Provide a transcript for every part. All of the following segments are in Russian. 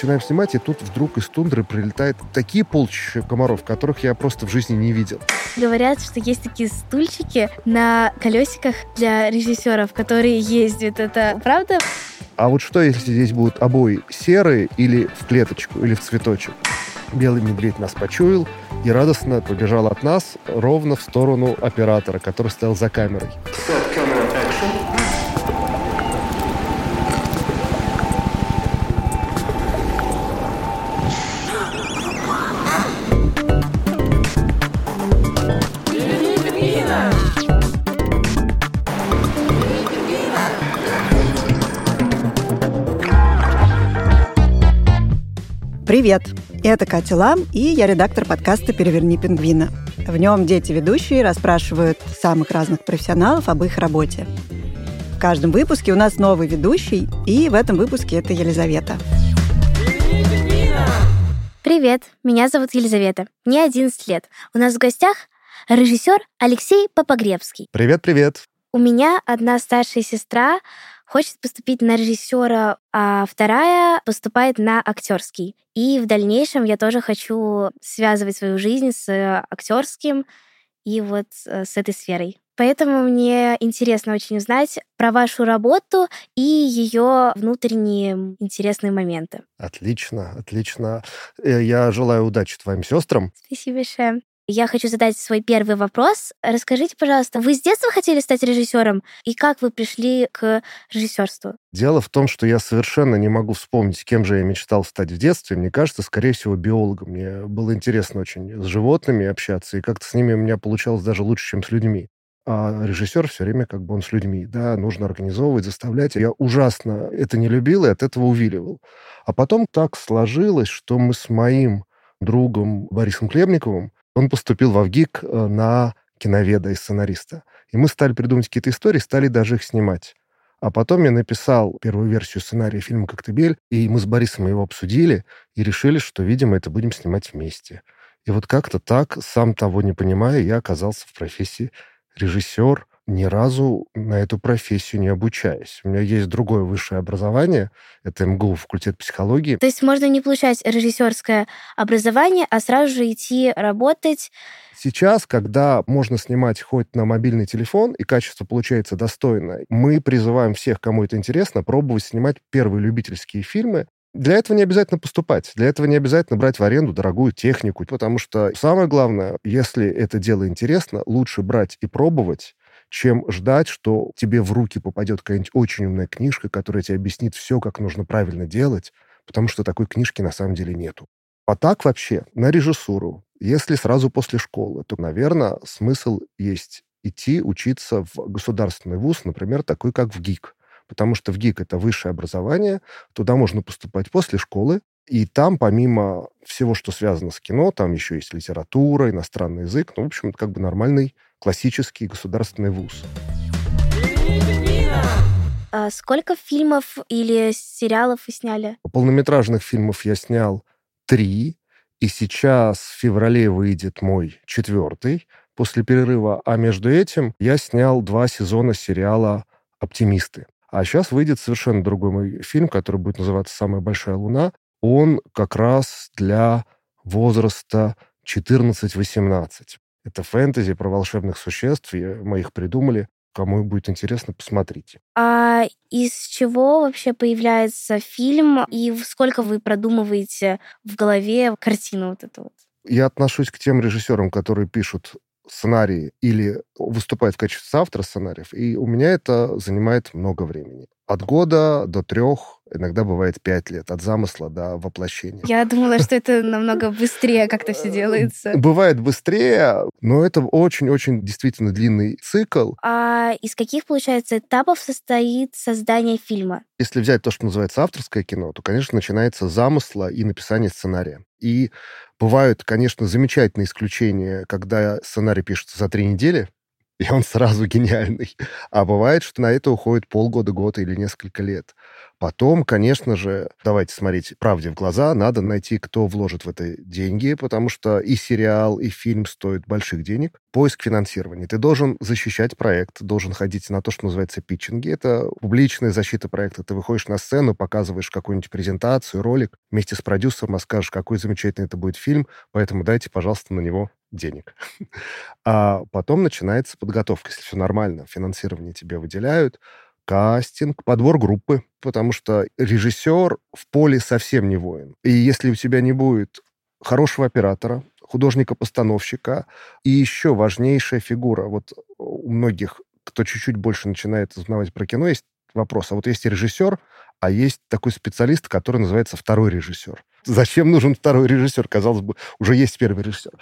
начинаем снимать, и тут вдруг из тундры прилетает такие полчища комаров, которых я просто в жизни не видел. Говорят, что есть такие стульчики на колесиках для режиссеров, которые ездят. Это правда? А вот что, если здесь будут обои серые или в клеточку, или в цветочек? Белый медведь нас почуял и радостно побежал от нас ровно в сторону оператора, который стоял за камерой. Привет! Это Катя Лам, и я редактор подкаста «Переверни пингвина». В нем дети-ведущие расспрашивают самых разных профессионалов об их работе. В каждом выпуске у нас новый ведущий, и в этом выпуске это Елизавета. Привет, меня зовут Елизавета. Мне 11 лет. У нас в гостях режиссер Алексей Попогребский. Привет-привет. У меня одна старшая сестра хочет поступить на режиссера, а вторая поступает на актерский. И в дальнейшем я тоже хочу связывать свою жизнь с актерским и вот э, с этой сферой. Поэтому мне интересно очень узнать про вашу работу и ее внутренние интересные моменты. Отлично, отлично. Э, я желаю удачи твоим сестрам. Спасибо большое. Я хочу задать свой первый вопрос. Расскажите, пожалуйста, вы с детства хотели стать режиссером? И как вы пришли к режиссерству? Дело в том, что я совершенно не могу вспомнить, кем же я мечтал стать в детстве. Мне кажется, скорее всего, биологом. Мне было интересно очень с животными общаться, и как-то с ними у меня получалось даже лучше, чем с людьми. А режиссер все время как бы он с людьми, да, нужно организовывать, заставлять. Я ужасно это не любил и от этого увиливал. А потом так сложилось, что мы с моим другом Борисом Клебниковым он поступил в Авгик э, на киноведа и сценариста. И мы стали придумывать какие-то истории, стали даже их снимать. А потом я написал первую версию сценария фильма «Коктебель», и мы с Борисом его обсудили и решили, что, видимо, это будем снимать вместе. И вот как-то так, сам того не понимая, я оказался в профессии режиссер, ни разу на эту профессию не обучаясь. У меня есть другое высшее образование, это МГУ, факультет психологии. То есть можно не получать режиссерское образование, а сразу же идти работать Сейчас, когда можно снимать хоть на мобильный телефон, и качество получается достойное, мы призываем всех, кому это интересно, пробовать снимать первые любительские фильмы. Для этого не обязательно поступать, для этого не обязательно брать в аренду дорогую технику, потому что самое главное, если это дело интересно, лучше брать и пробовать, чем ждать, что тебе в руки попадет какая-нибудь очень умная книжка, которая тебе объяснит все, как нужно правильно делать, потому что такой книжки на самом деле нету. А так вообще, на режиссуру, если сразу после школы, то, наверное, смысл есть идти учиться в государственный вуз, например, такой, как в ГИК. Потому что в ГИК это высшее образование, туда можно поступать после школы, и там, помимо всего, что связано с кино, там еще есть литература, иностранный язык, ну, в общем, это как бы нормальный классический государственный вуз. А сколько фильмов или сериалов вы сняли? Полнометражных фильмов я снял три, и сейчас в феврале выйдет мой четвертый после перерыва, а между этим я снял два сезона сериала «Оптимисты». А сейчас выйдет совершенно другой мой фильм, который будет называться «Самая большая луна». Он как раз для возраста 14-18. Это фэнтези про волшебных существ, и мы их придумали. Кому будет интересно, посмотрите. А из чего вообще появляется фильм, и сколько вы продумываете в голове картину вот эту вот? Я отношусь к тем режиссерам, которые пишут сценарии или выступают в качестве автора сценариев, и у меня это занимает много времени. От года до трех, иногда бывает пять лет, от замысла до воплощения. Я думала, что это намного быстрее как-то все делается. Бывает быстрее, но это очень-очень действительно длинный цикл. А из каких, получается, этапов состоит создание фильма? Если взять то, что называется авторское кино, то, конечно, начинается с замысла и написания сценария. И бывают, конечно, замечательные исключения, когда сценарий пишется за три недели, и он сразу гениальный. А бывает, что на это уходит полгода, год или несколько лет. Потом, конечно же, давайте смотреть правде в глаза, надо найти, кто вложит в это деньги, потому что и сериал, и фильм стоят больших денег. Поиск финансирования. Ты должен защищать проект, должен ходить на то, что называется питчинги. Это публичная защита проекта. Ты выходишь на сцену, показываешь какую-нибудь презентацию, ролик, вместе с продюсером расскажешь, какой замечательный это будет фильм, поэтому дайте, пожалуйста, на него денег. А потом начинается подготовка, если все нормально, финансирование тебе выделяют, кастинг, подбор группы, потому что режиссер в поле совсем не воин. И если у тебя не будет хорошего оператора, художника-постановщика и еще важнейшая фигура, вот у многих, кто чуть-чуть больше начинает узнавать про кино, есть вопрос. А вот есть режиссер, а есть такой специалист, который называется второй режиссер. Зачем нужен второй режиссер? Казалось бы, уже есть первый режиссер.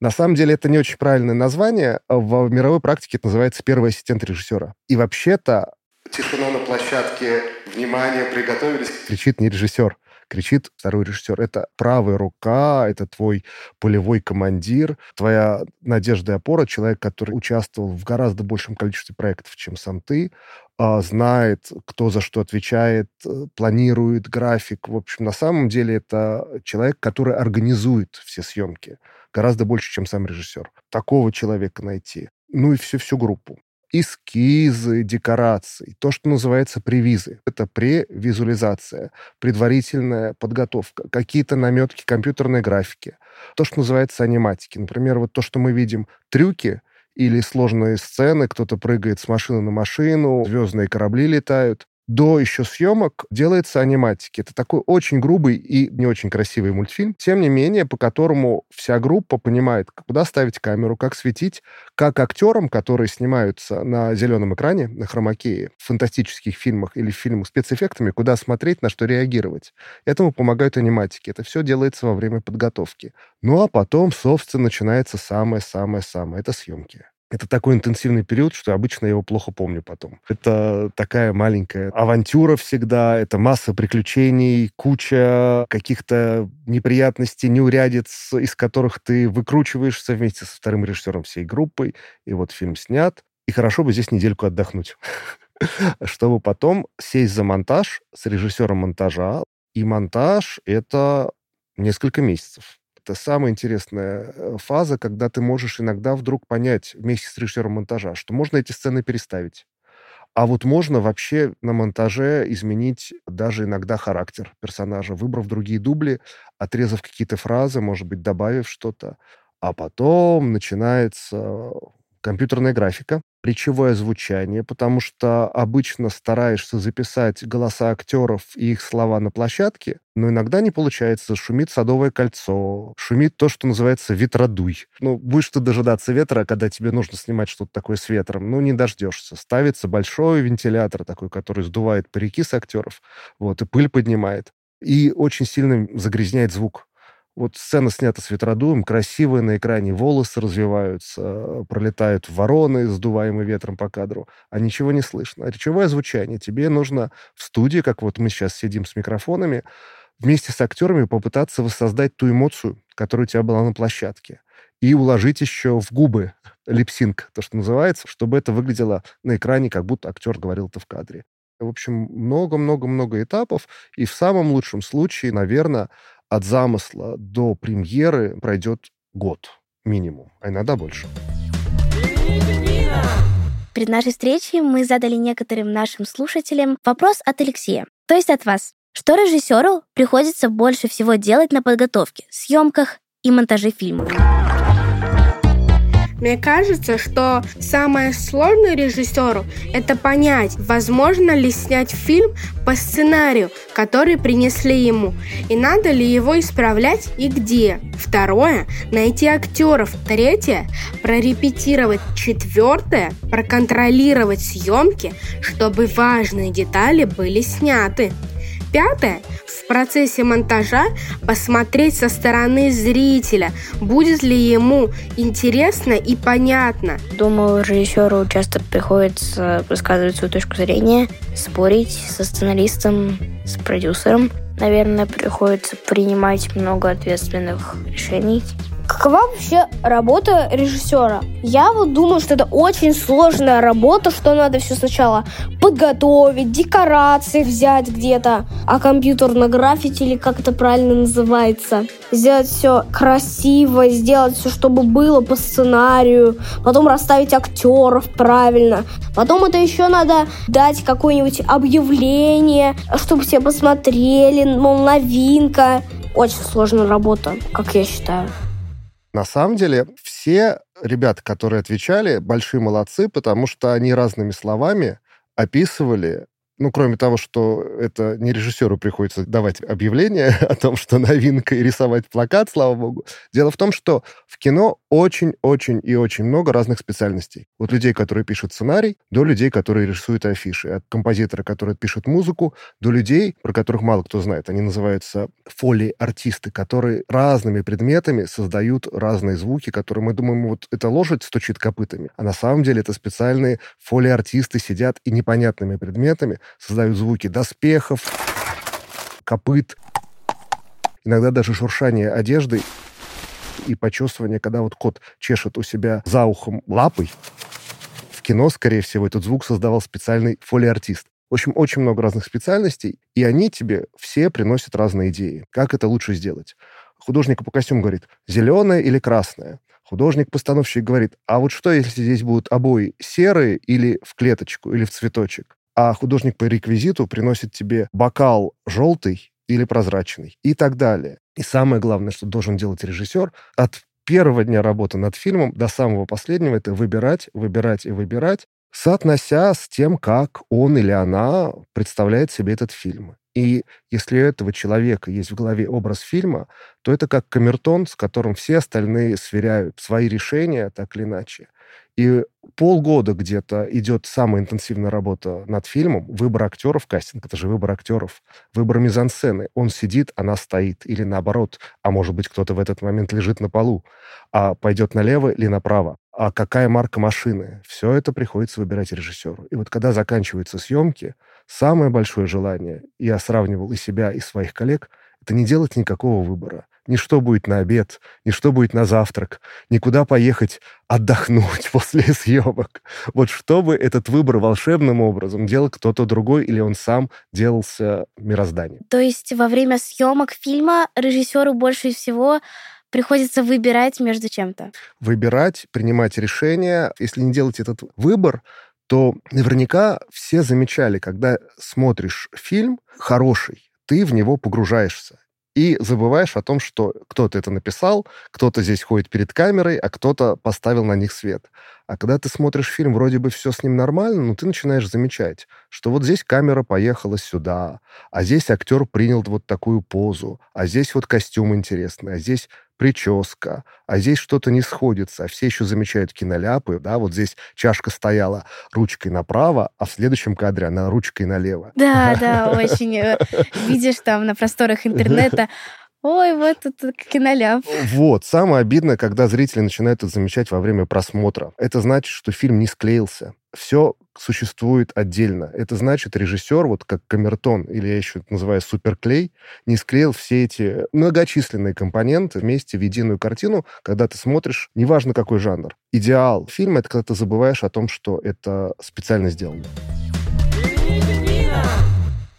На самом деле это не очень правильное название. В мировой практике это называется первый ассистент режиссера. И вообще-то... Тишина на площадке, внимание, приготовились. Кричит не режиссер, кричит второй режиссер. Это правая рука, это твой полевой командир, твоя надежда и опора, человек, который участвовал в гораздо большем количестве проектов, чем сам ты, а, знает, кто за что отвечает, э, планирует график. В общем, на самом деле это человек, который организует все съемки гораздо больше, чем сам режиссер. Такого человека найти. Ну и всю-всю группу. Эскизы, декорации, то, что называется превизы. Это превизуализация, предварительная подготовка, какие-то наметки компьютерной графики. То, что называется аниматики. Например, вот то, что мы видим, трюки или сложные сцены, кто-то прыгает с машины на машину, звездные корабли летают до еще съемок делается аниматики. Это такой очень грубый и не очень красивый мультфильм, тем не менее, по которому вся группа понимает, куда ставить камеру, как светить, как актерам, которые снимаются на зеленом экране, на хромакее, в фантастических фильмах или в фильмах спецэффектами, куда смотреть, на что реагировать. Этому помогают аниматики. Это все делается во время подготовки. Ну а потом, собственно, начинается самое-самое-самое. Это съемки. Это такой интенсивный период, что обычно я его плохо помню потом. Это такая маленькая авантюра всегда, это масса приключений, куча каких-то неприятностей, неурядиц, из которых ты выкручиваешься вместе со вторым режиссером всей группой, и вот фильм снят. И хорошо бы здесь недельку отдохнуть чтобы потом сесть за монтаж с режиссером монтажа. И монтаж — это несколько месяцев это самая интересная э, фаза, когда ты можешь иногда вдруг понять вместе с режиссером монтажа, что можно эти сцены переставить. А вот можно вообще на монтаже изменить даже иногда характер персонажа, выбрав другие дубли, отрезав какие-то фразы, может быть, добавив что-то. А потом начинается компьютерная графика, речевое звучание, потому что обычно стараешься записать голоса актеров и их слова на площадке, но иногда не получается. Шумит садовое кольцо, шумит то, что называется ветродуй. Ну, будешь ты дожидаться ветра, когда тебе нужно снимать что-то такое с ветром, ну, не дождешься. Ставится большой вентилятор такой, который сдувает парики с актеров, вот, и пыль поднимает. И очень сильно загрязняет звук. Вот сцена снята с ветродуем, красивая на экране, волосы развиваются, пролетают вороны, сдуваемые ветром по кадру, а ничего не слышно. Речевое звучание. Тебе нужно в студии, как вот мы сейчас сидим с микрофонами, вместе с актерами попытаться воссоздать ту эмоцию, которая у тебя была на площадке. И уложить еще в губы липсинг, то, что называется, чтобы это выглядело на экране, как будто актер говорил это в кадре. В общем, много-много-много этапов. И в самом лучшем случае, наверное, от замысла до премьеры пройдет год минимум, а иногда больше. Перед нашей встречей мы задали некоторым нашим слушателям вопрос от Алексея, то есть от вас. Что режиссеру приходится больше всего делать на подготовке, съемках и монтаже фильма? Мне кажется, что самое сложное режиссеру – это понять, возможно ли снять фильм по сценарию, который принесли ему, и надо ли его исправлять и где. Второе – найти актеров. Третье – прорепетировать. Четвертое – проконтролировать съемки, чтобы важные детали были сняты. Пятое – в процессе монтажа посмотреть со стороны зрителя, будет ли ему интересно и понятно. Думаю, режиссеру часто приходится высказывать свою точку зрения, спорить со сценаристом, с продюсером. Наверное, приходится принимать много ответственных решений. Какова вообще работа режиссера? Я вот думаю, что это очень сложная работа, что надо все сначала подготовить, декорации взять где-то, а компьютер на граффити или как это правильно называется, сделать все красиво, сделать все, чтобы было по сценарию, потом расставить актеров правильно, потом это еще надо дать какое-нибудь объявление, чтобы все посмотрели, мол, новинка. Очень сложная работа, как я считаю. На самом деле, все ребята, которые отвечали, большие молодцы, потому что они разными словами описывали ну, кроме того, что это не режиссеру приходится давать объявление о том, что новинка, и рисовать плакат, слава богу. Дело в том, что в кино очень-очень и очень много разных специальностей. От людей, которые пишут сценарий, до людей, которые рисуют афиши. От композитора, который пишет музыку, до людей, про которых мало кто знает. Они называются фоли-артисты, которые разными предметами создают разные звуки, которые мы думаем, вот эта лошадь стучит копытами. А на самом деле это специальные фоли-артисты сидят и непонятными предметами создают звуки доспехов, копыт, иногда даже шуршание одежды и почувствование, когда вот кот чешет у себя за ухом лапой. В кино, скорее всего, этот звук создавал специальный фолиартист. В общем, очень много разных специальностей, и они тебе все приносят разные идеи. Как это лучше сделать? Художник по костюму говорит, зеленое или красное? Художник-постановщик говорит, а вот что, если здесь будут обои серые или в клеточку, или в цветочек? А художник по реквизиту приносит тебе бокал желтый или прозрачный и так далее. И самое главное, что должен делать режиссер, от первого дня работы над фильмом до самого последнего, это выбирать, выбирать и выбирать, соотнося с тем, как он или она представляет себе этот фильм. И если у этого человека есть в голове образ фильма, то это как камертон, с которым все остальные сверяют свои решения так или иначе. И полгода где-то идет самая интенсивная работа над фильмом. Выбор актеров, кастинг, это же выбор актеров. Выбор мизансцены. Он сидит, она стоит. Или наоборот. А может быть, кто-то в этот момент лежит на полу. А пойдет налево или направо. А какая марка машины? Все это приходится выбирать режиссеру. И вот когда заканчиваются съемки, самое большое желание, я сравнивал и себя, и своих коллег, это не делать никакого выбора ни что будет на обед, ни что будет на завтрак, никуда поехать отдохнуть после съемок. Вот чтобы этот выбор волшебным образом делал кто-то другой или он сам делался мирозданием. То есть во время съемок фильма режиссеру больше всего приходится выбирать между чем-то? Выбирать, принимать решения. Если не делать этот выбор, то наверняка все замечали, когда смотришь фильм хороший, ты в него погружаешься и забываешь о том, что кто-то это написал, кто-то здесь ходит перед камерой, а кто-то поставил на них свет. А когда ты смотришь фильм, вроде бы все с ним нормально, но ты начинаешь замечать, что вот здесь камера поехала сюда, а здесь актер принял вот такую позу, а здесь вот костюм интересный, а здесь прическа, а здесь что-то не сходится, а все еще замечают киноляпы, да, вот здесь чашка стояла ручкой направо, а в следующем кадре она ручкой налево. Да, да, очень. Э, видишь там на просторах интернета Ой, вот это киноляп. Вот. Самое обидное, когда зрители начинают это замечать во время просмотра. Это значит, что фильм не склеился. Все существует отдельно. Это значит, режиссер, вот как камертон, или я еще это называю суперклей, не склеил все эти многочисленные компоненты вместе в единую картину, когда ты смотришь, неважно какой жанр. Идеал фильма — это когда ты забываешь о том, что это специально сделано.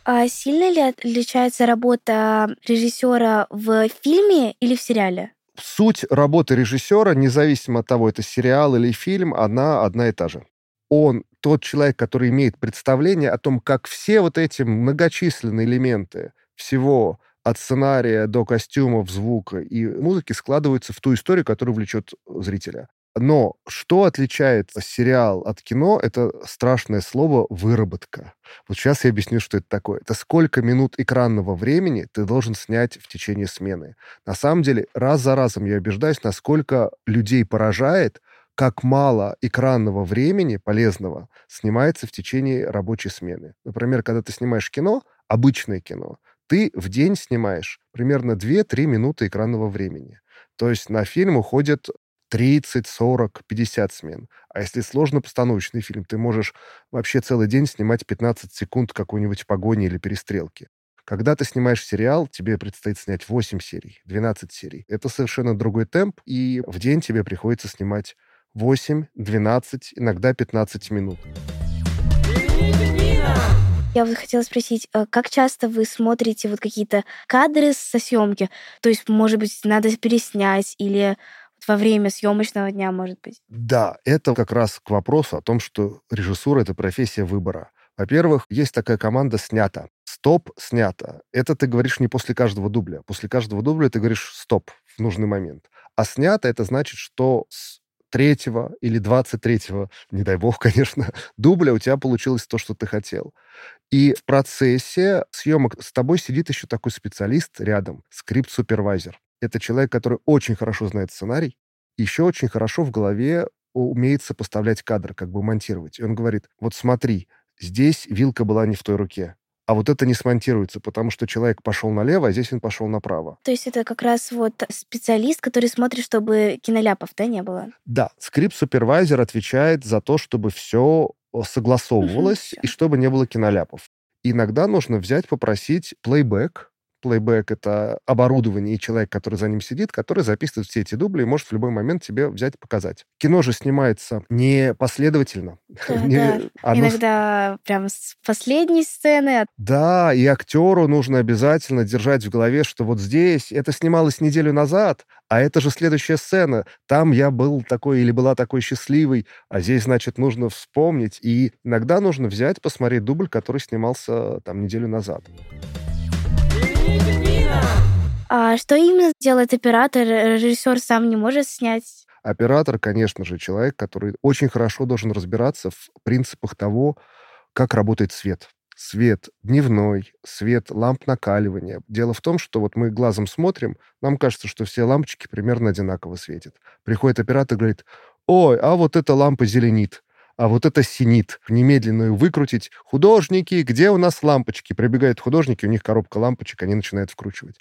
А сильно ли отличается работа режиссера в фильме или в сериале? Суть работы режиссера, независимо от того, это сериал или фильм, она одна и та же. Он тот человек, который имеет представление о том, как все вот эти многочисленные элементы всего от сценария до костюмов, звука и музыки складываются в ту историю, которая влечет зрителя. Но что отличает сериал от кино, это страшное слово «выработка». Вот сейчас я объясню, что это такое. Это сколько минут экранного времени ты должен снять в течение смены. На самом деле, раз за разом я убеждаюсь, насколько людей поражает, как мало экранного времени полезного снимается в течение рабочей смены. Например, когда ты снимаешь кино, обычное кино, ты в день снимаешь примерно 2-3 минуты экранного времени. То есть на фильм уходит 30, 40, 50 смен. А если сложно постановочный фильм, ты можешь вообще целый день снимать 15 секунд какой-нибудь погони или перестрелки. Когда ты снимаешь сериал, тебе предстоит снять 8 серий, 12 серий. Это совершенно другой темп, и в день тебе приходится снимать 8, 12, иногда 15 минут. Я вот хотела спросить, э, как часто вы смотрите вот какие-то кадры со съемки? То есть, может быть, надо переснять или во время съемочного дня, может быть? Да, это как раз к вопросу о том, что режиссура — это профессия выбора. Во-первых, есть такая команда «снято». Стоп, снято. Это ты говоришь не после каждого дубля. После каждого дубля ты говоришь стоп в нужный момент. А снято это значит, что с третьего или двадцать третьего, не дай бог, конечно, дубля у тебя получилось то, что ты хотел. И в процессе съемок с тобой сидит еще такой специалист рядом, скрипт-супервайзер. Это человек, который очень хорошо знает сценарий, еще очень хорошо в голове умеет сопоставлять кадры, как бы монтировать. И он говорит, вот смотри, здесь вилка была не в той руке, а вот это не смонтируется, потому что человек пошел налево, а здесь он пошел направо. То есть это как раз вот специалист, который смотрит, чтобы киноляпов, да, не было? Да, скрипт-супервайзер отвечает за то, чтобы все согласовывалось и чтобы не было киноляпов. Иногда нужно взять, попросить плейбэк, плейбэк — это оборудование и человек, который за ним сидит, который записывает все эти дубли и может в любой момент тебе взять и показать. Кино же снимается не последовательно. Да, не, да. Оно... Иногда прям с последней сцены. Да, и актеру нужно обязательно держать в голове, что вот здесь это снималось неделю назад, а это же следующая сцена. Там я был такой или была такой счастливой, а здесь, значит, нужно вспомнить. И иногда нужно взять, посмотреть дубль, который снимался там неделю назад. А что именно делает оператор? Режиссер сам не может снять? Оператор, конечно же, человек, который очень хорошо должен разбираться в принципах того, как работает свет. Свет дневной, свет ламп накаливания. Дело в том, что вот мы глазом смотрим, нам кажется, что все лампочки примерно одинаково светят. Приходит оператор и говорит, ой, а вот эта лампа зеленит а вот это синит. Немедленную выкрутить. Художники, где у нас лампочки? Прибегают художники, у них коробка лампочек, они начинают вкручивать.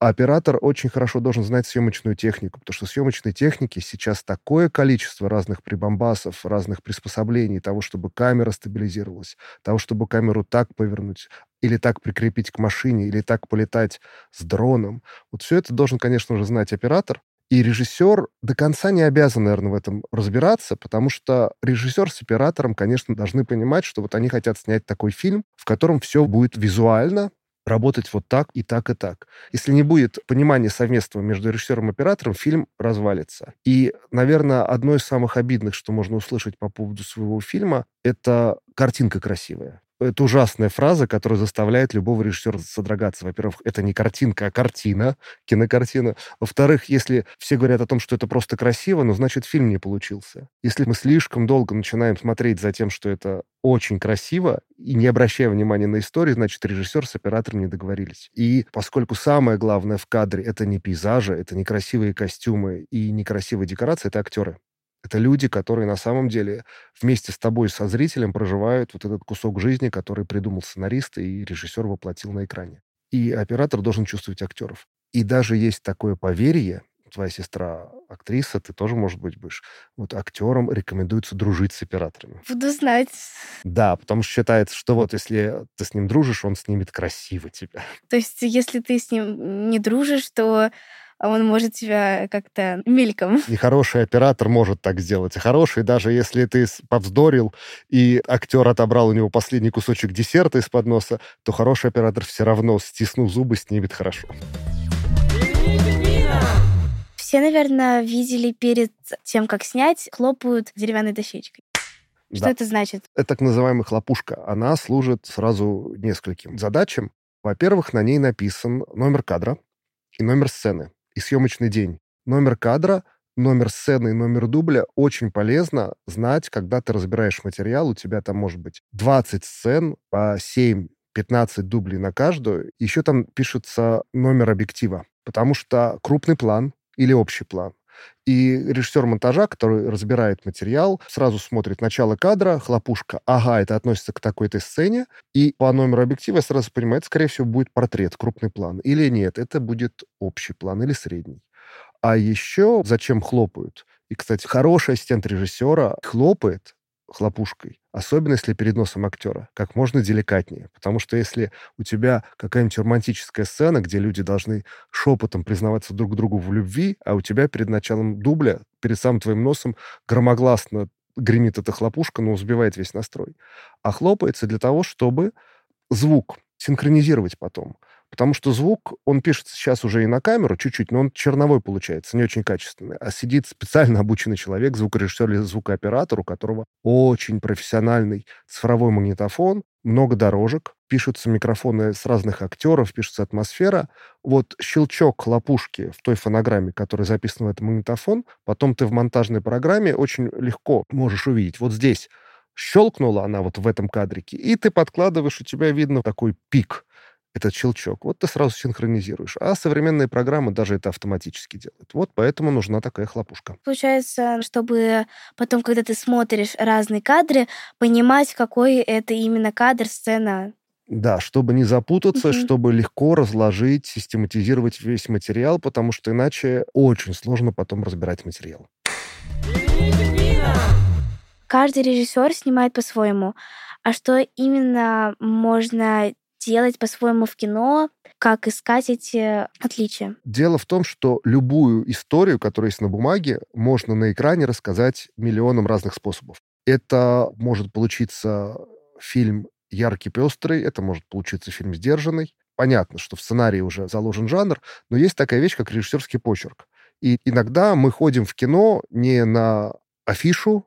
А оператор очень хорошо должен знать съемочную технику, потому что съемочной техники сейчас такое количество разных прибамбасов, разных приспособлений, того, чтобы камера стабилизировалась, того, чтобы камеру так повернуть, или так прикрепить к машине, или так полетать с дроном. Вот все это должен, конечно же, знать оператор, и режиссер до конца не обязан, наверное, в этом разбираться, потому что режиссер с оператором, конечно, должны понимать, что вот они хотят снять такой фильм, в котором все будет визуально работать вот так и так и так. Если не будет понимания совместного между режиссером и оператором, фильм развалится. И, наверное, одно из самых обидных, что можно услышать по поводу своего фильма, это картинка красивая это ужасная фраза, которая заставляет любого режиссера содрогаться. Во-первых, это не картинка, а картина, кинокартина. Во-вторых, если все говорят о том, что это просто красиво, ну, значит, фильм не получился. Если мы слишком долго начинаем смотреть за тем, что это очень красиво, и не обращая внимания на историю, значит, режиссер с оператором не договорились. И поскольку самое главное в кадре — это не пейзажи, это не красивые костюмы и не красивые декорации, это актеры. Это люди, которые на самом деле вместе с тобой, со зрителем, проживают вот этот кусок жизни, который придумал сценарист и режиссер воплотил на экране. И оператор должен чувствовать актеров. И даже есть такое поверье, твоя сестра актриса, ты тоже, может быть, будешь. Вот актерам рекомендуется дружить с операторами. Буду знать. Да, потому что считается, что вот если ты с ним дружишь, он снимет красиво тебя. То есть если ты с ним не дружишь, то он может тебя как-то мельком. Нехороший оператор может так сделать. А хороший, даже если ты повздорил, и актер отобрал у него последний кусочек десерта из-под носа, то хороший оператор все равно, стиснув зубы, снимет хорошо. Все, наверное, видели перед тем, как снять, хлопают деревянной дощечкой. Что да. это значит? Это так называемая хлопушка. Она служит сразу нескольким задачам. Во-первых, на ней написан номер кадра и номер сцены и съемочный день. Номер кадра, номер сцены и номер дубля очень полезно знать, когда ты разбираешь материал. У тебя там может быть 20 сцен по 7 15 дублей на каждую. Еще там пишется номер объектива, потому что крупный план или общий план. И режиссер монтажа, который разбирает материал, сразу смотрит начало кадра, хлопушка, ага, это относится к такой-то сцене, и по номеру объектива сразу понимает, скорее всего, будет портрет, крупный план. Или нет, это будет общий план или средний. А еще зачем хлопают? И, кстати, хороший ассистент режиссера хлопает хлопушкой, особенно если перед носом актера, как можно деликатнее. Потому что если у тебя какая-нибудь романтическая сцена, где люди должны шепотом признаваться друг другу в любви, а у тебя перед началом дубля, перед самым твоим носом громогласно гремит эта хлопушка, но сбивает весь настрой. А хлопается для того, чтобы звук синхронизировать потом. Потому что звук, он пишется сейчас уже и на камеру чуть-чуть, но он черновой получается, не очень качественный. А сидит специально обученный человек, звукорежиссер или звукооператор, у которого очень профессиональный цифровой магнитофон, много дорожек, пишутся микрофоны с разных актеров, пишется атмосфера. Вот щелчок хлопушки в той фонограмме, которая записана в этот магнитофон, потом ты в монтажной программе очень легко можешь увидеть. Вот здесь щелкнула она вот в этом кадрике, и ты подкладываешь, у тебя видно такой пик этот щелчок. Вот ты сразу синхронизируешь. А современные программы даже это автоматически делают. Вот поэтому нужна такая хлопушка. Получается, чтобы потом, когда ты смотришь разные кадры, понимать, какой это именно кадр, сцена. Да, чтобы не запутаться, Мгм. чтобы легко разложить, систематизировать весь материал, потому что иначе очень сложно потом разбирать материал. Каждый режиссер снимает по-своему. А что именно можно делать по-своему в кино? Как искать эти отличия? Дело в том, что любую историю, которая есть на бумаге, можно на экране рассказать миллионом разных способов. Это может получиться фильм яркий, пестрый, это может получиться фильм сдержанный. Понятно, что в сценарии уже заложен жанр, но есть такая вещь, как режиссерский почерк. И иногда мы ходим в кино не на афишу,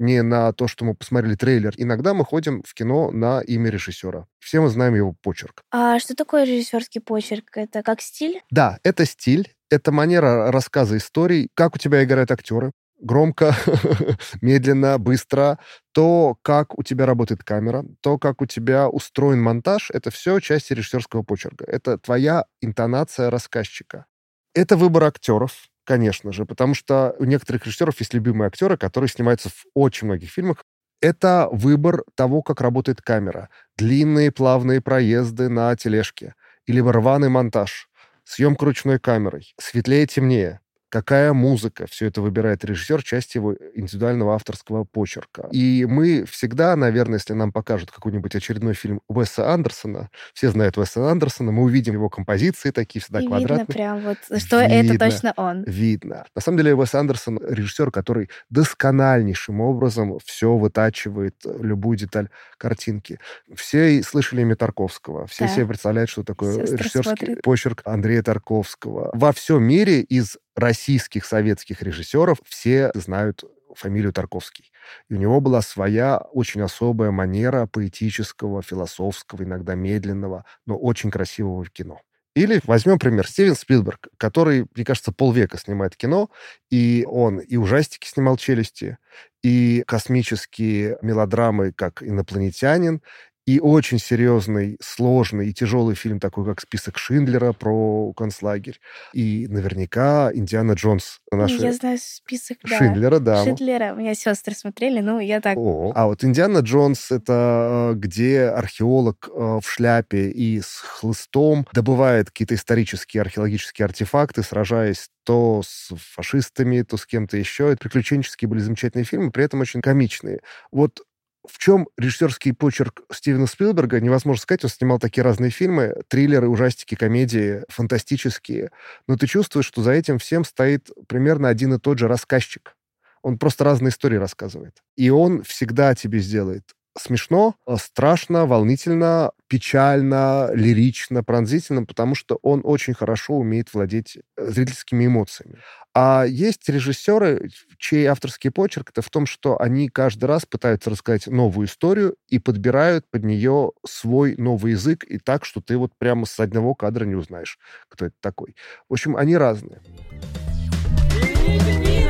не на то, что мы посмотрели трейлер. Иногда мы ходим в кино на имя режиссера. Все мы знаем его почерк. А что такое режиссерский почерк? Это как стиль? Да, это стиль, это манера рассказа историй, как у тебя играют актеры, громко, медленно, быстро, то, как у тебя работает камера, то, как у тебя устроен монтаж, это все части режиссерского почерка. Это твоя интонация рассказчика. Это выбор актеров, конечно же, потому что у некоторых режиссеров есть любимые актеры, которые снимаются в очень многих фильмах. Это выбор того, как работает камера. Длинные плавные проезды на тележке или рваный монтаж, съемка ручной камерой, светлее, темнее. Какая музыка? Все это выбирает режиссер, часть его индивидуального авторского почерка. И мы всегда, наверное, если нам покажут какой-нибудь очередной фильм Уэса Андерсона, все знают Уэса Андерсона, мы увидим его композиции такие всегда И видно квадратные. прям вот, что это Видно. точно он. Видно. На самом деле Уэс Андерсон режиссер, который доскональнейшим образом все вытачивает, любую деталь картинки. Все слышали имя Тарковского. Все Да. себе представляют, что такое Сестры режиссерский смотрят. почерк Андрея Тарковского. Во всем мире из российских советских режиссеров все знают фамилию Тарковский. И у него была своя очень особая манера поэтического, философского, иногда медленного, но очень красивого кино. Или возьмем пример Стивен Спилберг, который, мне кажется, полвека снимает кино, и он и ужастики снимал «Челюсти», и космические мелодрамы, как «Инопланетянин», и очень серьезный, сложный и тяжелый фильм, такой как «Список Шиндлера» про концлагерь. И наверняка «Индиана Джонс». Наши... Я знаю список, да. Шиндлера, да. Шиндлера. У меня сестры смотрели, ну, я так... О, а вот Индиана Джонс это э, где археолог э, в шляпе и с хлыстом добывает какие-то исторические археологические артефакты, сражаясь то с фашистами, то с кем-то еще. Это приключенческие были замечательные фильмы, при этом очень комичные. Вот в чем режиссерский почерк Стивена Спилберга, невозможно сказать. Он снимал такие разные фильмы, триллеры, ужастики, комедии, фантастические. Но ты чувствуешь, что за этим всем стоит примерно один и тот же рассказчик. Он просто разные истории рассказывает. И он всегда тебе сделает смешно, э, страшно, волнительно, печально, лирично, пронзительно, потому что он очень хорошо умеет владеть э, зрительскими эмоциями. А есть режиссеры, чей авторский почерк это в том, что они каждый раз пытаются рассказать новую историю и подбирают под нее свой новый язык и так, что ты вот прямо с одного кадра не узнаешь, кто это такой. В общем, они разные.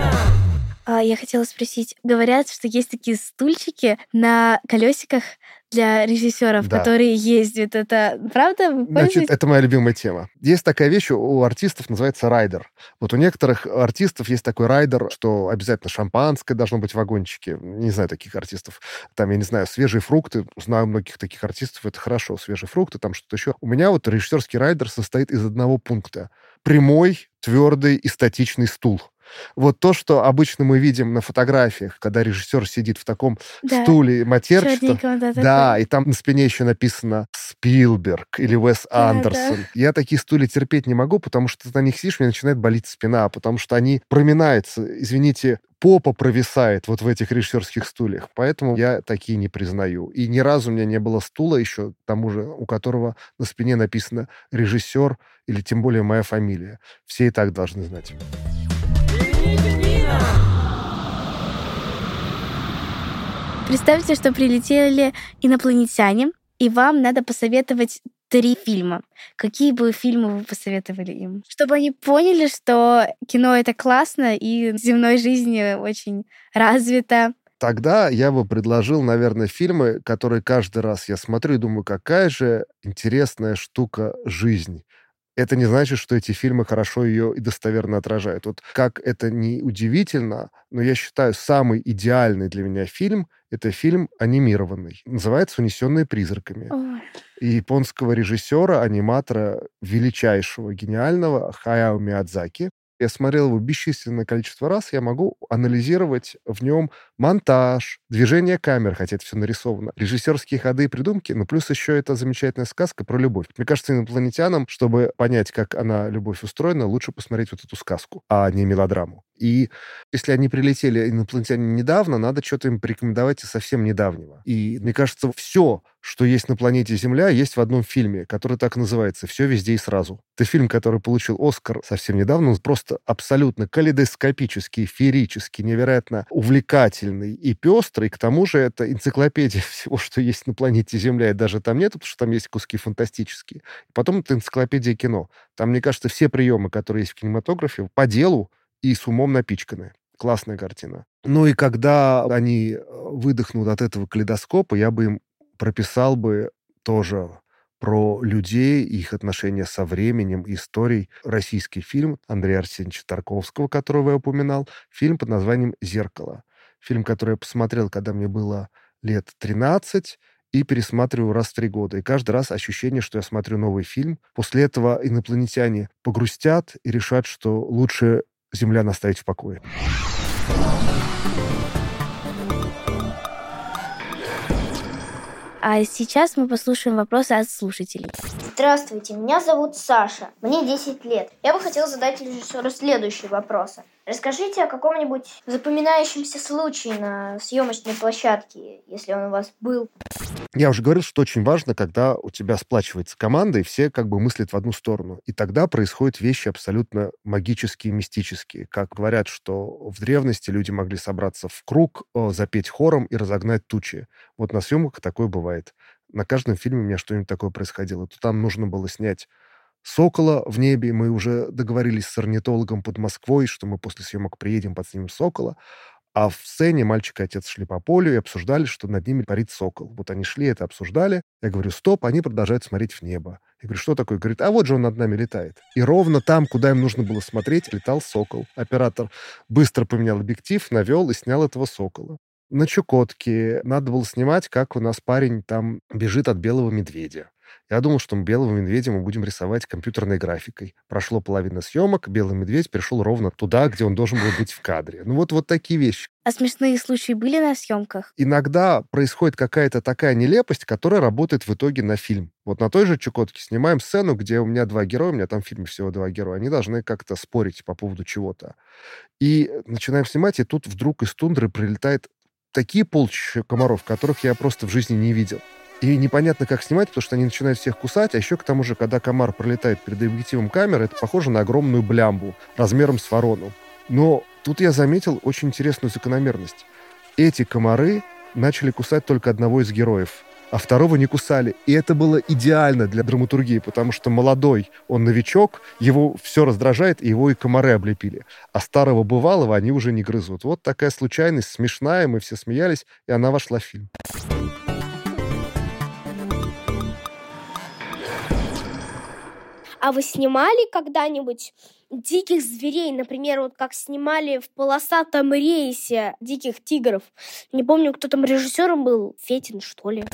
А, я хотела спросить, говорят, что есть такие стульчики на колесиках для режиссеров, Да. которые ездят. Это правда? Вы Значит, это моя любимая тема. Есть такая вещь у артистов, называется райдер. Вот у некоторых артистов есть такой райдер, что обязательно шампанское должно быть в вагончике. Не знаю таких артистов. Там, я не знаю, свежие фрукты. Знаю многих таких артистов. Это хорошо, свежие фрукты, там что-то еще. У меня вот режиссерский райдер состоит из одного пункта. Прямой, твердый и статичный стул. Вот то, что обычно мы видим на фотографиях, когда режиссер сидит в таком Да. стуле матерчатом, да, да, и там на спине еще написано Спилберг или Уэс Да, Андерсон. Я такие стулья терпеть не могу, потому что ты на них сидишь, мне начинает болеть спина, потому что они проминаются, извините, попа провисает вот в этих режиссерских стульях. Поэтому я такие не признаю. И ни разу у меня не было стула еще, тому же, у которого на спине написано режиссер или тем более моя фамилия. Все и так должны знать. Представьте, что прилетели инопланетяне, и вам надо посоветовать три фильма. Какие бы фильмы вы посоветовали им? Чтобы они поняли, что кино — это классно, и в земной жизни очень развито. Тогда я бы предложил, наверное, фильмы, которые каждый раз я смотрю и думаю, какая же интересная штука жизнь. Это не значит, что эти фильмы хорошо ее и достоверно отражают. Вот как это не удивительно, но я считаю, самый идеальный для меня фильм — это фильм анимированный. Называется «Унесенные призраками». Ой. И японского режиссера, аниматора величайшего, гениального Хаяо Миядзаки. Я смотрел его бесчисленное количество раз, я могу анализировать в нем монтаж, движение камер, хотя это все нарисовано, режиссерские ходы и придумки, но плюс еще это замечательная сказка про любовь. Мне кажется, инопланетянам, чтобы понять, как она, любовь, устроена, лучше посмотреть вот эту сказку, а не мелодраму. И если они прилетели, инопланетяне, недавно, надо что-то им порекомендовать из совсем недавнего. И мне кажется, все, что есть на планете Земля, есть в одном фильме, который так называется «Все везде и сразу». Это фильм, который получил Оскар совсем недавно. Он просто абсолютно калейдоскопический, феерический, невероятно увлекательный и пестрый. К тому же это энциклопедия всего, что есть на планете Земля, и даже там нет, потому что там есть куски фантастические. Потом это энциклопедия кино. Там, мне кажется, все приемы, которые есть в кинематографе, по делу и с умом напичканы. Классная картина. Ну и когда они э, выдохнут от этого калейдоскопа, я бы им прописал бы тоже про людей, их отношения со временем, историей. Российский фильм Андрея Арсеньевича Тарковского, которого я упоминал. Фильм под названием «Зеркало». Фильм, который я посмотрел, когда мне было лет 13, и пересматриваю раз в три года. И каждый раз ощущение, что я смотрю новый фильм. После этого инопланетяне погрустят и решат, что лучше Земля оставить в покое. А сейчас мы послушаем вопросы от слушателей. Здравствуйте, меня зовут Саша, мне 10 лет. Я бы хотел задать режиссеру следующие вопросы. Расскажите о каком-нибудь запоминающемся случае на съемочной площадке, если он у вас был. Я уже говорил, что очень важно, когда у тебя сплачивается команда, и все как бы мыслят в одну сторону. И тогда происходят вещи абсолютно магические, мистические. Как говорят, что в древности люди могли собраться в круг, э, запеть хором и разогнать тучи. Вот на съемках такое бывает. На каждом фильме у меня что-нибудь такое происходило. То там нужно было снять «Сокола» в небе. Мы уже договорились с орнитологом под Москвой, что мы после съемок приедем, подснимем «Сокола». А в сцене мальчик и отец шли по полю и обсуждали, что над ними парит сокол. Вот они шли, это обсуждали. Я говорю, стоп, они продолжают смотреть в небо. Я говорю, что такое? Говорит, а вот же он над нами летает. И ровно там, куда им нужно было смотреть, летал сокол. Оператор быстро поменял объектив, навел и снял этого сокола. На Чукотке надо было снимать, как у нас парень там бежит от белого медведя. Я думал, что белого медведя мы будем рисовать компьютерной графикой. Прошло половина съемок, белый медведь пришел ровно туда, где он должен был быть в кадре. Ну вот, вот такие вещи. А смешные случаи были на съемках? Иногда происходит какая-то такая нелепость, которая работает в итоге на фильм. Вот на той же Чукотке снимаем сцену, где у меня два героя, у меня там в фильме всего два героя, они должны как-то спорить по поводу чего-то. И начинаем снимать, и тут вдруг из тундры прилетает такие полчища комаров, которых я просто в жизни не видел. И непонятно, как снимать, потому что они начинают всех кусать, а еще к тому же, когда комар пролетает перед объективом камеры, это похоже на огромную блямбу размером с ворону. Но тут я заметил очень интересную закономерность. Эти комары начали кусать только одного из героев, а второго не кусали. И это было идеально для драматургии, потому что молодой, он новичок, его все раздражает, и его и комары облепили. А старого бывалого они уже не грызут. Вот такая случайность, смешная, мы все смеялись, и она вошла в фильм. А вы снимали когда-нибудь диких зверей, например, вот как снимали в полосатом рейсе диких тигров? Не помню, кто там режиссером был, Фетин, что ли?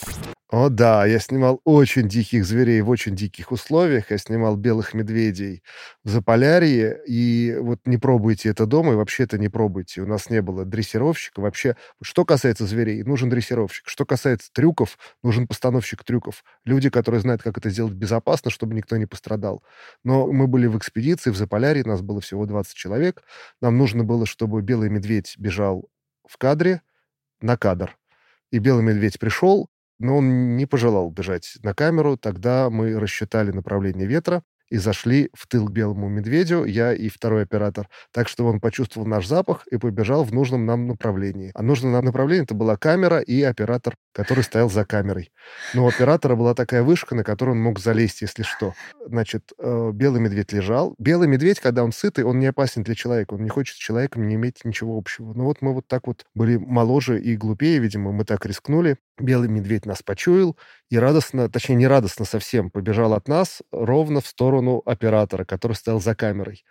О да, я снимал очень диких зверей в очень диких условиях. Я снимал белых медведей в Заполярье. И вот не пробуйте это дома, и вообще это не пробуйте. У нас не было дрессировщика. Вообще, что касается зверей, нужен дрессировщик. Что касается трюков, нужен постановщик трюков. Люди, которые знают, как это сделать безопасно, чтобы никто не пострадал. Но мы были в экспедиции в Заполярье, нас было всего 20 человек. Нам нужно было, чтобы белый медведь бежал в кадре на кадр. И белый медведь пришел, но он не пожелал бежать на камеру. Тогда мы рассчитали направление ветра, и зашли в тыл к белому медведю, я и второй оператор, так что он почувствовал наш запах и побежал в нужном нам направлении. А нужное нам направление это была камера и оператор, который стоял за камерой. Но у оператора была такая вышка, на которую он мог залезть, если что. Значит, э, белый медведь лежал. Белый медведь, когда он сытый, он не опасен для человека, он не хочет с человеком не иметь ничего общего. Но вот мы вот так вот были моложе и глупее, видимо, мы так рискнули. Белый медведь нас почуял и радостно, точнее, не радостно совсем, побежал от нас ровно в сторону оператора, который стоял за камерой.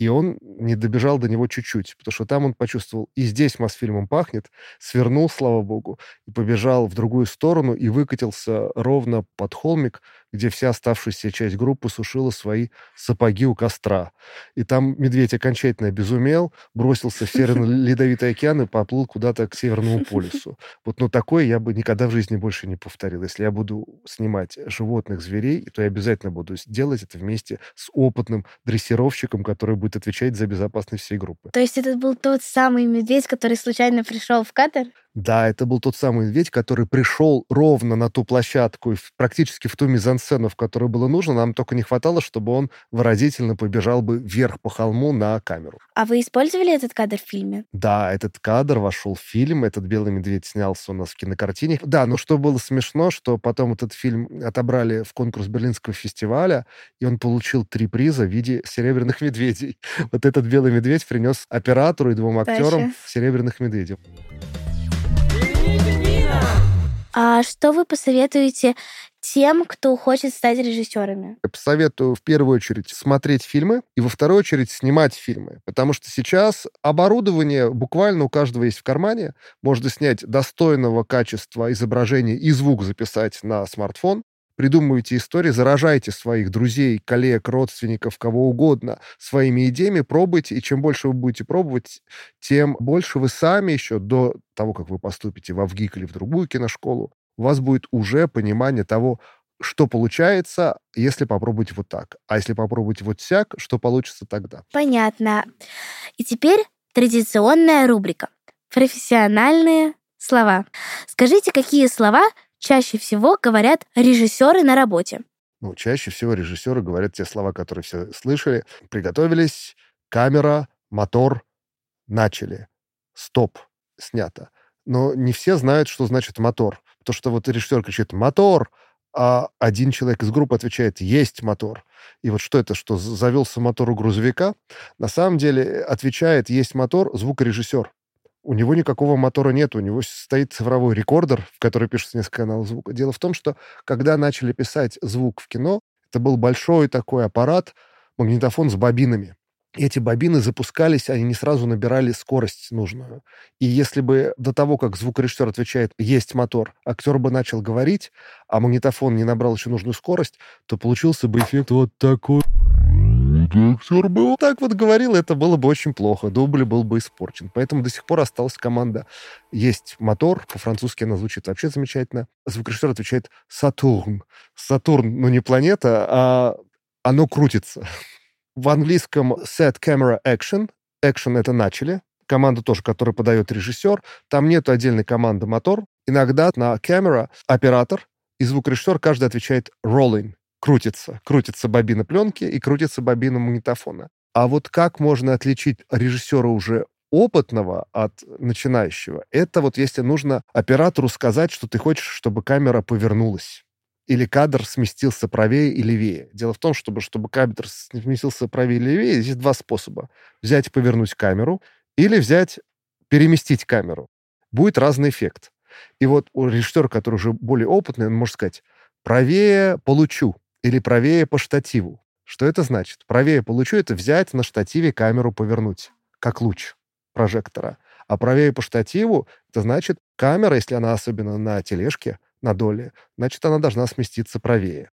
И он не добежал до него чуть-чуть, потому что там он почувствовал, и здесь Мосфильмом пахнет, свернул, слава богу, и побежал в другую сторону и выкатился ровно под холмик, где вся оставшаяся часть группы сушила свои сапоги у костра. И там медведь окончательно обезумел, бросился в Северный Ледовитый океан и поплыл куда-то к Северному полюсу. Вот, ну, такое я бы никогда в жизни больше не повторил. Если я буду снимать животных, зверей, то я обязательно буду делать это вместе с опытным дрессировщиком, который будет отвечать за безопасность всей группы. То есть это был тот самый медведь, который случайно пришел в кадр? Да, это был тот самый медведь, который пришел ровно на ту площадку, практически в ту мизансцену, в которую было нужно. Нам только не хватало, чтобы он выразительно побежал бы вверх по холму на камеру. А вы использовали этот кадр в фильме? Да, этот кадр вошел в фильм. Этот белый медведь снялся у нас в кинокартине. Да, но что было смешно, что потом этот фильм отобрали в конкурс Берлинского фестиваля, и он получил три приза в виде серебряных медведей. Вот этот белый медведь принес оператору и двум актерам серебряных медведей. А что вы посоветуете тем, кто хочет стать режиссерами? Я посоветую в первую очередь смотреть фильмы и во вторую очередь снимать фильмы, потому что сейчас оборудование буквально у каждого есть в кармане. Можно снять достойного качества изображения и звук записать на смартфон придумывайте истории, заражайте своих друзей, коллег, родственников, кого угодно своими идеями, пробуйте, и чем больше вы будете пробовать, тем больше вы сами еще до того, как вы поступите в ВГИК или в другую киношколу, у вас будет уже понимание того, что получается, если попробовать вот так. А если попробовать вот сяк, что получится тогда? Понятно. И теперь традиционная рубрика. Профессиональные слова. Скажите, какие слова чаще всего говорят режиссеры на работе? Ну, чаще всего режиссеры говорят те слова, которые все слышали. Приготовились, камера, мотор, начали, стоп, снято. Но не все знают, что значит мотор. То, что вот режиссер кричит «мотор», а один человек из группы отвечает «есть мотор». И вот что это, что завелся мотор у грузовика? На самом деле отвечает «есть мотор» звукорежиссер. У него никакого мотора нет, у него стоит цифровой рекордер, в который пишется несколько каналов звука. Дело в том, что когда начали писать звук в кино, это был большой такой аппарат, магнитофон с бобинами. И эти бобины запускались, они не сразу набирали скорость нужную. И если бы до того, как звукорежиссер отвечает «есть мотор», актер бы начал говорить, а магнитофон не набрал еще нужную скорость, то получился бы эффект вот такой актер бы вот так вот говорил, это было бы очень плохо. Дубль был бы испорчен. Поэтому до сих пор осталась команда. Есть мотор, по-французски она звучит вообще замечательно. Звукорежиссер отвечает «Сатурн». Сатурн, ну не планета, а оно крутится. В английском set camera action. Action — это начали. Команда тоже, которую подает режиссер. Там нет отдельной команды мотор. Иногда на camera оператор и звукорежиссер каждый отвечает rolling крутится. Крутится бобина пленки и крутится бобина магнитофона. А вот как можно отличить режиссера уже опытного от начинающего? Это вот если нужно оператору сказать, что ты хочешь, чтобы камера повернулась или кадр сместился правее и левее. Дело в том, чтобы, чтобы кадр сместился правее и левее, есть два способа. Взять и повернуть камеру или взять, переместить камеру. Будет разный эффект. И вот у режиссера, который уже более опытный, он может сказать, правее получу, или правее по штативу. Что это значит? Правее получу это взять на штативе камеру повернуть, как луч прожектора. А правее по штативу, это значит камера, если она особенно на тележке, на доле, значит, она должна сместиться правее.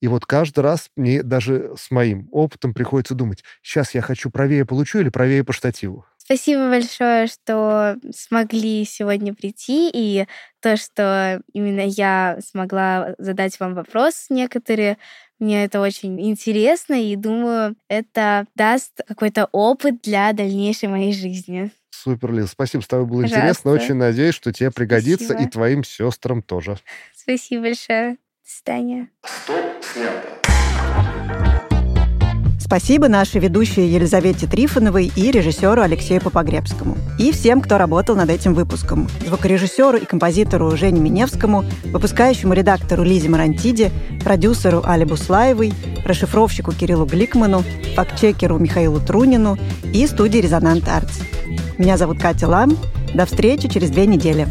И вот каждый раз мне даже с моим опытом приходится думать, сейчас я хочу правее получу или правее по штативу. Спасибо большое, что смогли сегодня прийти, и то, что именно я смогла задать вам вопрос некоторые, мне это очень интересно, и думаю, это даст какой-то опыт для дальнейшей моей жизни. Супер, Лиз, спасибо, с тобой было Пожалуйста. интересно. Очень надеюсь, что тебе пригодится спасибо. и твоим сестрам тоже. Спасибо большое. До свидания. Стоп, снято. Спасибо нашей ведущей Елизавете Трифоновой и режиссеру Алексею Попогребскому. И всем, кто работал над этим выпуском. Звукорежиссеру и композитору Жене Миневскому, выпускающему редактору Лизе Марантиде, продюсеру Али Буслаевой, расшифровщику Кириллу Гликману, фактчекеру Михаилу Трунину и студии «Резонант Артс». Меня зовут Катя Лам. До встречи через две недели.